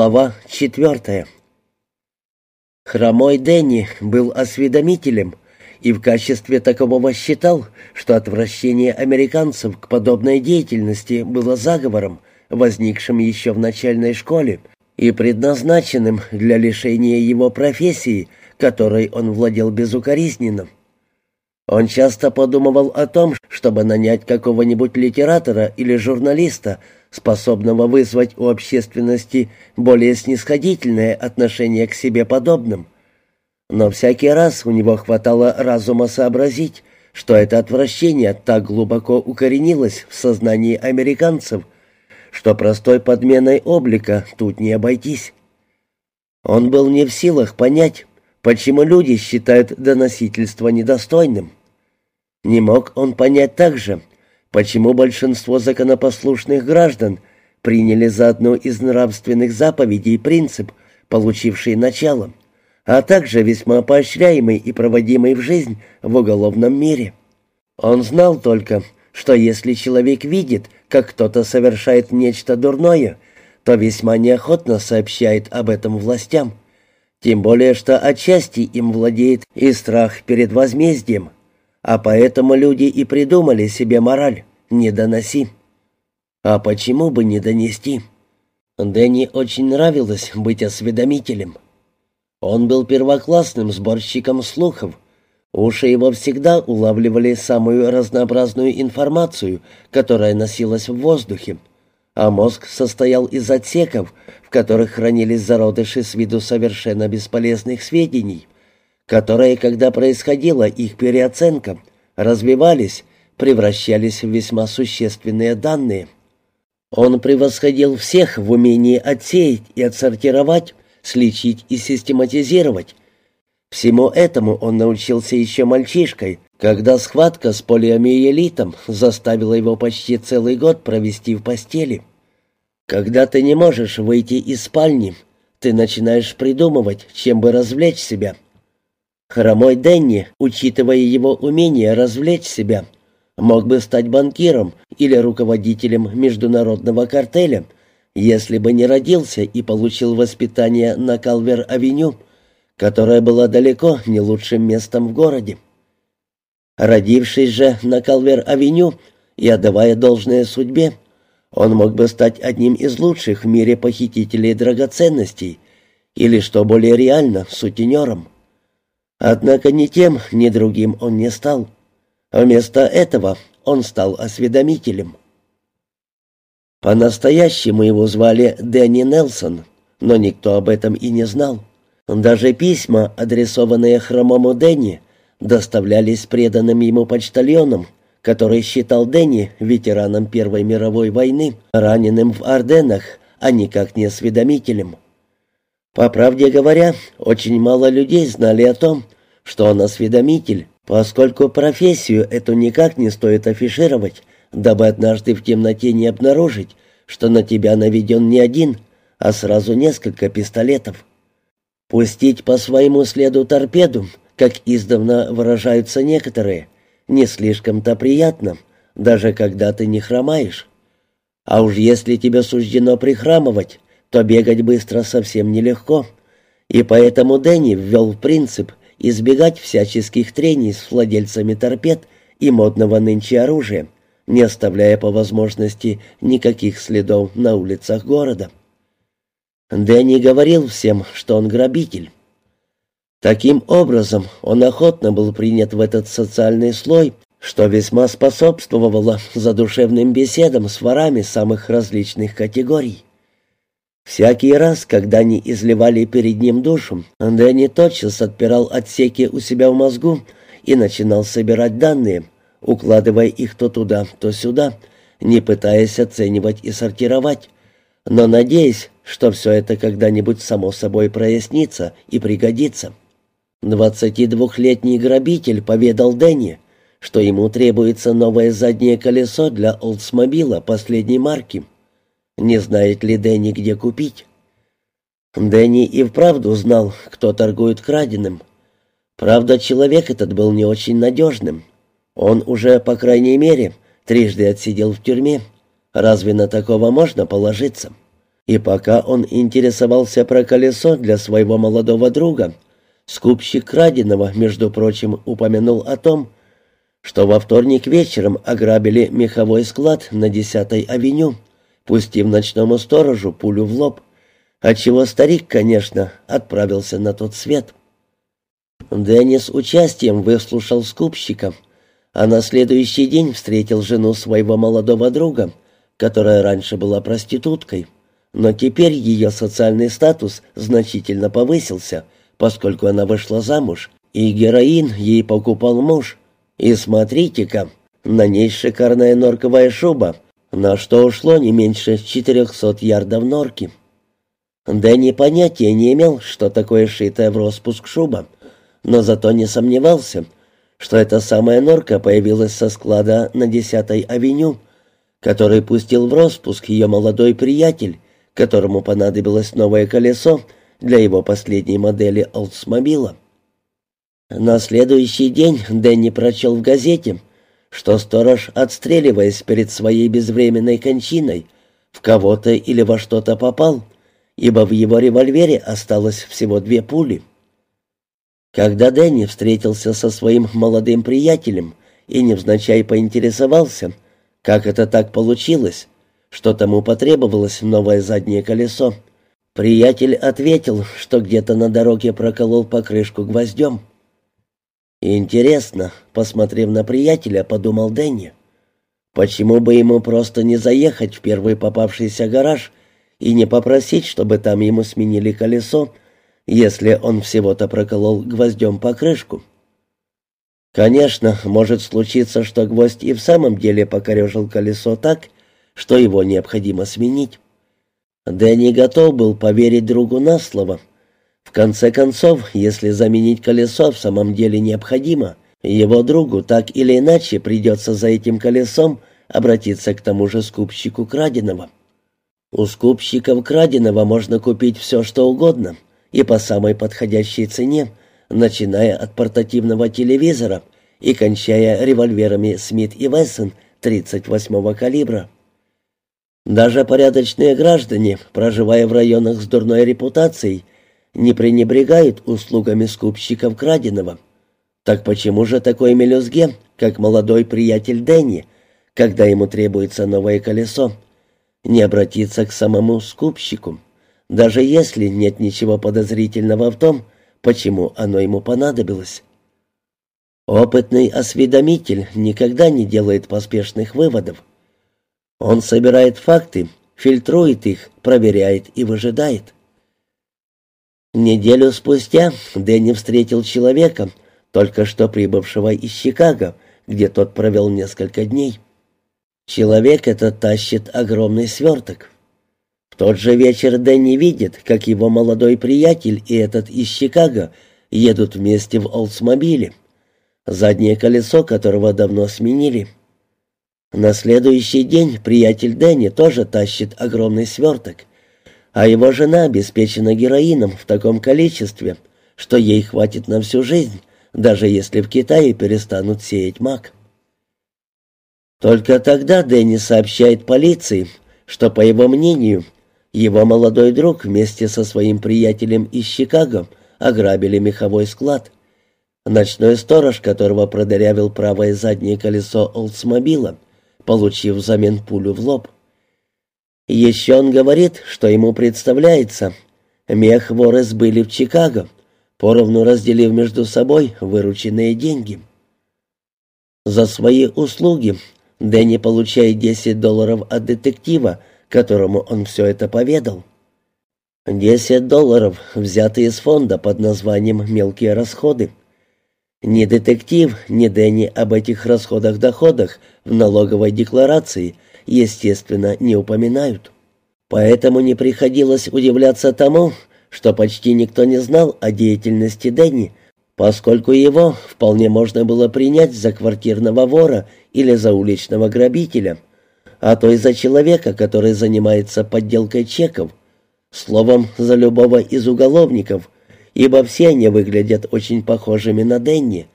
Глава четвертая. Хромой Дэнни был осведомителем и в качестве такового считал, что отвращение американцев к подобной деятельности было заговором, возникшим еще в начальной школе и предназначенным для лишения его профессии, которой он владел безукоризненно. Он часто подумывал о том, чтобы нанять какого-нибудь литератора или журналиста, способного вызвать у общественности более снисходительное отношение к себе подобным. Но всякий раз у него хватало разума сообразить, что это отвращение так глубоко укоренилось в сознании американцев, что простой подменой облика тут не обойтись. Он был не в силах понять, почему люди считают доносительство недостойным. Не мог он понять также, почему большинство законопослушных граждан приняли за одну из нравственных заповедей принцип, получивший начало, а также весьма поощряемый и проводимый в жизнь в уголовном мире. Он знал только, что если человек видит, как кто-то совершает нечто дурное, то весьма неохотно сообщает об этом властям. Тем более, что отчасти им владеет и страх перед возмездием – а поэтому люди и придумали себе мораль «не доноси». А почему бы не донести? Дэнни очень нравилось быть осведомителем. Он был первоклассным сборщиком слухов. Уши его всегда улавливали самую разнообразную информацию, которая носилась в воздухе, а мозг состоял из отсеков, в которых хранились зародыши с виду совершенно бесполезных сведений — которые, когда происходила их переоценка, развивались, превращались в весьма существенные данные. Он превосходил всех в умении отсеять и отсортировать, сличить и систематизировать. Всему этому он научился еще мальчишкой, когда схватка с полиомиелитом заставила его почти целый год провести в постели. Когда ты не можешь выйти из спальни, ты начинаешь придумывать, чем бы развлечь себя – Хромой Денни, учитывая его умение развлечь себя, мог бы стать банкиром или руководителем международного картеля, если бы не родился и получил воспитание на Калвер-авеню, которая была далеко не лучшим местом в городе. Родившись же на Калвер-авеню и отдавая должное судьбе, он мог бы стать одним из лучших в мире похитителей драгоценностей или, что более реально, сутенером. Однако ни тем, ни другим он не стал. Вместо этого он стал осведомителем. По-настоящему его звали Дэнни Нелсон, но никто об этом и не знал. Даже письма, адресованные хромому Дэнни, доставлялись преданным ему почтальоном, который считал Дэнни ветераном Первой мировой войны, раненым в Орденах, а никак не осведомителем. По правде говоря, очень мало людей знали о том, что он осведомитель, поскольку профессию эту никак не стоит афишировать, дабы однажды в темноте не обнаружить, что на тебя наведен не один, а сразу несколько пистолетов. Пустить по своему следу торпеду, как издавна выражаются некоторые, не слишком-то приятно, даже когда ты не хромаешь. А уж если тебе суждено прихрамывать, то бегать быстро совсем нелегко. И поэтому Дэнни ввел принцип избегать всяческих трений с владельцами торпед и модного нынче оружия, не оставляя по возможности никаких следов на улицах города. Дэнни говорил всем, что он грабитель. Таким образом, он охотно был принят в этот социальный слой, что весьма способствовало задушевным беседам с ворами самых различных категорий. Всякий раз, когда они изливали перед ним душу, Дэнни тотчас отпирал отсеки у себя в мозгу и начинал собирать данные, укладывая их то туда, то сюда, не пытаясь оценивать и сортировать, но надеясь, что все это когда-нибудь само собой прояснится и пригодится. Двадцатидвухлетний грабитель поведал Дэнни, что ему требуется новое заднее колесо для Олдсмобила последней марки — не знает ли Дэнни, где купить? Дэнни и вправду знал, кто торгует краденым. Правда, человек этот был не очень надежным. Он уже, по крайней мере, трижды отсидел в тюрьме. Разве на такого можно положиться? И пока он интересовался про колесо для своего молодого друга, скупщик краденого, между прочим, упомянул о том, что во вторник вечером ограбили меховой склад на 10-й авеню, пустив ночному сторожу пулю в лоб, отчего старик, конечно, отправился на тот свет. Дэнни участием выслушал скупщика, а на следующий день встретил жену своего молодого друга, которая раньше была проституткой, но теперь ее социальный статус значительно повысился, поскольку она вышла замуж, и героин ей покупал муж. И смотрите-ка, на ней шикарная норковая шуба, на что ушло не меньше 400 ярдов норки. Дэнни понятия не имел, что такое шитая в распуск шуба, но зато не сомневался, что эта самая норка появилась со склада на 10-й авеню, который пустил в распуск ее молодой приятель, которому понадобилось новое колесо для его последней модели Олдсмобила. На следующий день Дэнни прочел в газете, что сторож, отстреливаясь перед своей безвременной кончиной, в кого-то или во что-то попал, ибо в его револьвере осталось всего две пули. Когда Дэнни встретился со своим молодым приятелем и невзначай поинтересовался, как это так получилось, что тому потребовалось новое заднее колесо, приятель ответил, что где-то на дороге проколол покрышку гвоздем. «Интересно», — посмотрев на приятеля, подумал Дэнни, «почему бы ему просто не заехать в первый попавшийся гараж и не попросить, чтобы там ему сменили колесо, если он всего-то проколол гвоздем покрышку. Конечно, может случиться, что гвоздь и в самом деле покорежил колесо так, что его необходимо сменить. Дэнни готов был поверить другу на слово. В конце концов, если заменить колесо в самом деле необходимо, его другу так или иначе придется за этим колесом обратиться к тому же скупщику краденого. У скупщиков краденого можно купить все, что угодно — и по самой подходящей цене, начиная от портативного телевизора и кончая револьверами Смит и Вессон 38-го калибра. Даже порядочные граждане, проживая в районах с дурной репутацией, не пренебрегают услугами скупщиков краденого. Так почему же такой мелюзге, как молодой приятель Дэнни, когда ему требуется новое колесо, не обратиться к самому скупщику? даже если нет ничего подозрительного в том, почему оно ему понадобилось. Опытный осведомитель никогда не делает поспешных выводов. Он собирает факты, фильтрует их, проверяет и выжидает. Неделю спустя Дэнни встретил человека, только что прибывшего из Чикаго, где тот провел несколько дней. Человек этот тащит огромный сверток тот же вечер Дэнни видит, как его молодой приятель и этот из Чикаго едут вместе в Олдсмобиле, заднее колесо которого давно сменили. На следующий день приятель Дэнни тоже тащит огромный сверток, а его жена обеспечена героином в таком количестве, что ей хватит на всю жизнь, даже если в Китае перестанут сеять мак. Только тогда Дэнни сообщает полиции, что, по его мнению, его молодой друг вместе со своим приятелем из Чикаго ограбили меховой склад. Ночной сторож, которого продырявил правое заднее колесо Олдсмобила, получив взамен пулю в лоб. Еще он говорит, что ему представляется, мех воры сбыли в Чикаго, поровну разделив между собой вырученные деньги. За свои услуги Дэнни получает 10 долларов от детектива, которому он все это поведал. Десять долларов, взятые из фонда под названием «Мелкие расходы». Ни детектив, ни Дэнни об этих расходах-доходах в налоговой декларации, естественно, не упоминают. Поэтому не приходилось удивляться тому, что почти никто не знал о деятельности Дэнни, поскольку его вполне можно было принять за квартирного вора или за уличного грабителя – а то и за человека, который занимается подделкой чеков, словом, за любого из уголовников, ибо все они выглядят очень похожими на Денни,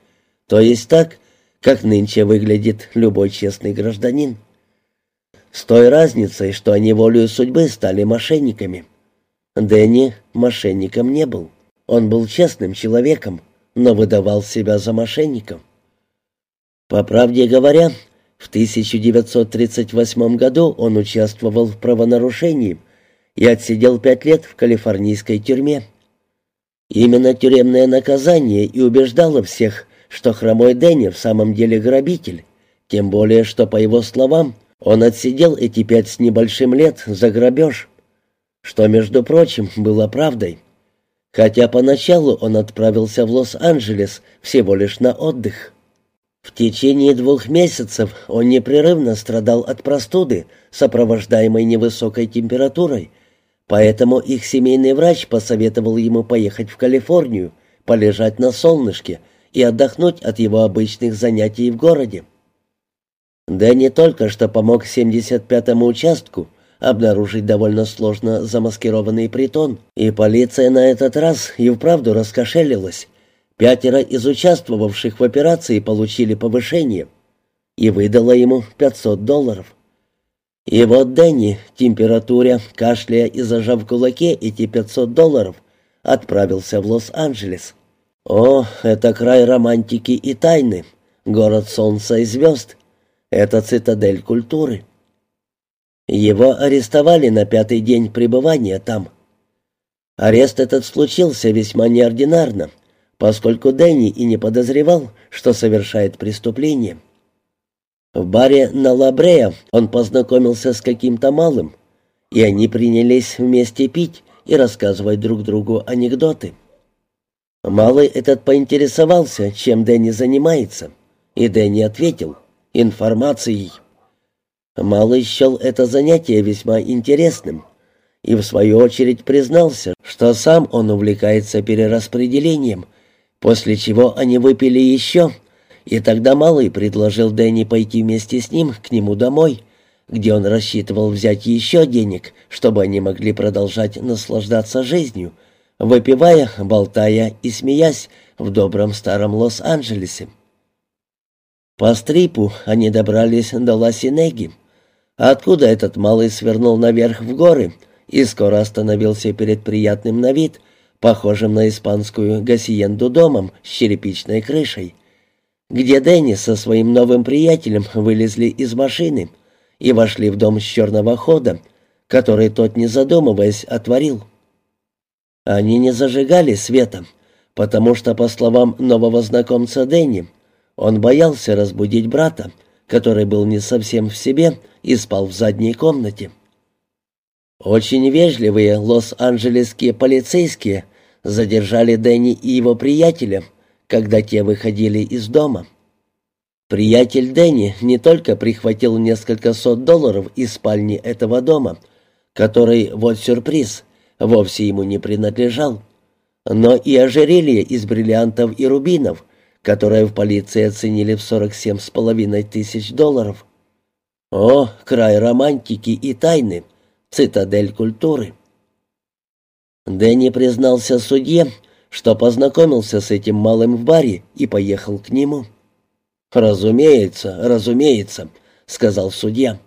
то есть так, как нынче выглядит любой честный гражданин. С той разницей, что они волею судьбы стали мошенниками. Дэнни мошенником не был. Он был честным человеком, но выдавал себя за мошенником. По правде говоря, в 1938 году он участвовал в правонарушении и отсидел пять лет в калифорнийской тюрьме. Именно тюремное наказание и убеждало всех, что хромой Дэнни в самом деле грабитель, тем более, что, по его словам, он отсидел эти пять с небольшим лет за грабеж, что, между прочим, было правдой. Хотя поначалу он отправился в Лос-Анджелес всего лишь на отдых. В течение двух месяцев он непрерывно страдал от простуды, сопровождаемой невысокой температурой, поэтому их семейный врач посоветовал ему поехать в Калифорнию, полежать на солнышке и отдохнуть от его обычных занятий в городе. Дэнни только что помог 75-му участку обнаружить довольно сложно замаскированный притон, и полиция на этот раз и вправду раскошелилась, Пятеро из участвовавших в операции получили повышение и выдала ему 500 долларов. И вот Дэнни, температуре, кашляя и зажав в кулаке эти 500 долларов, отправился в Лос-Анджелес. О, это край романтики и тайны, город солнца и звезд. Это цитадель культуры. Его арестовали на пятый день пребывания там. Арест этот случился весьма неординарно — поскольку Дэнни и не подозревал, что совершает преступление. В баре на Лабрея он познакомился с каким-то малым, и они принялись вместе пить и рассказывать друг другу анекдоты. Малый этот поинтересовался, чем Дэнни занимается, и Дэнни ответил «информацией». Малый счел это занятие весьма интересным и в свою очередь признался, что сам он увлекается перераспределением После чего они выпили еще, и тогда Малый предложил Дэнни пойти вместе с ним к нему домой, где он рассчитывал взять еще денег, чтобы они могли продолжать наслаждаться жизнью, выпивая, болтая и смеясь в добром старом Лос-Анджелесе. По стрипу они добрались до Ласинеги, откуда этот малый свернул наверх в горы и скоро остановился перед приятным на вид похожим на испанскую гасиенду домом с черепичной крышей, где Дэнни со своим новым приятелем вылезли из машины и вошли в дом с черного хода, который тот, не задумываясь, отворил. Они не зажигали света, потому что, по словам нового знакомца Дэнни, он боялся разбудить брата, который был не совсем в себе и спал в задней комнате. Очень вежливые лос-анджелесские полицейские задержали Дэнни и его приятеля, когда те выходили из дома. Приятель Дэнни не только прихватил несколько сот долларов из спальни этого дома, который, вот сюрприз, вовсе ему не принадлежал, но и ожерелье из бриллиантов и рубинов, которое в полиции оценили в сорок семь с половиной тысяч долларов. О, край романтики и тайны — цитадель культуры. Дэнни признался судье, что познакомился с этим малым в баре и поехал к нему. «Разумеется, разумеется», — сказал судья.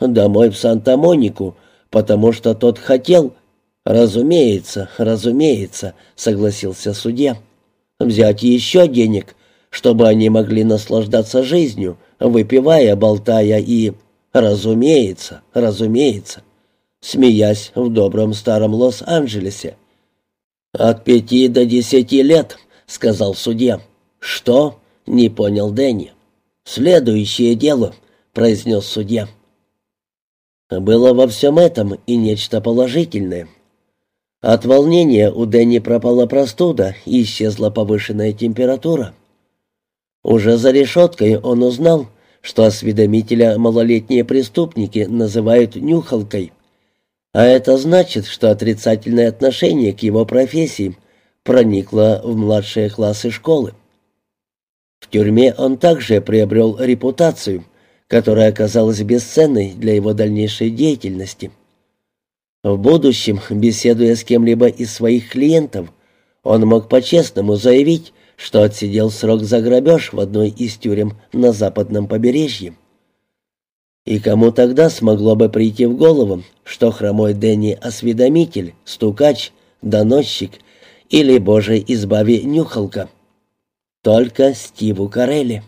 «Домой в Санта-Монику, потому что тот хотел...» «Разумеется, разумеется», — согласился судья. «Взять еще денег, чтобы они могли наслаждаться жизнью, выпивая, болтая и...» «Разумеется, разумеется» смеясь в добром старом Лос-Анджелесе. «От пяти до десяти лет», — сказал судья. «Что?» — не понял Дэнни. «Следующее дело», — произнес судья. Было во всем этом и нечто положительное. От волнения у Дэнни пропала простуда и исчезла повышенная температура. Уже за решеткой он узнал, что осведомителя малолетние преступники называют «нюхалкой», а это значит, что отрицательное отношение к его профессии проникло в младшие классы школы. В тюрьме он также приобрел репутацию, которая оказалась бесценной для его дальнейшей деятельности. В будущем, беседуя с кем-либо из своих клиентов, он мог по-честному заявить, что отсидел срок за грабеж в одной из тюрем на западном побережье. И кому тогда смогло бы прийти в голову, что хромой Дэнни — осведомитель, стукач, доносчик или, боже, избави, нюхалка? Только Стиву Карелли.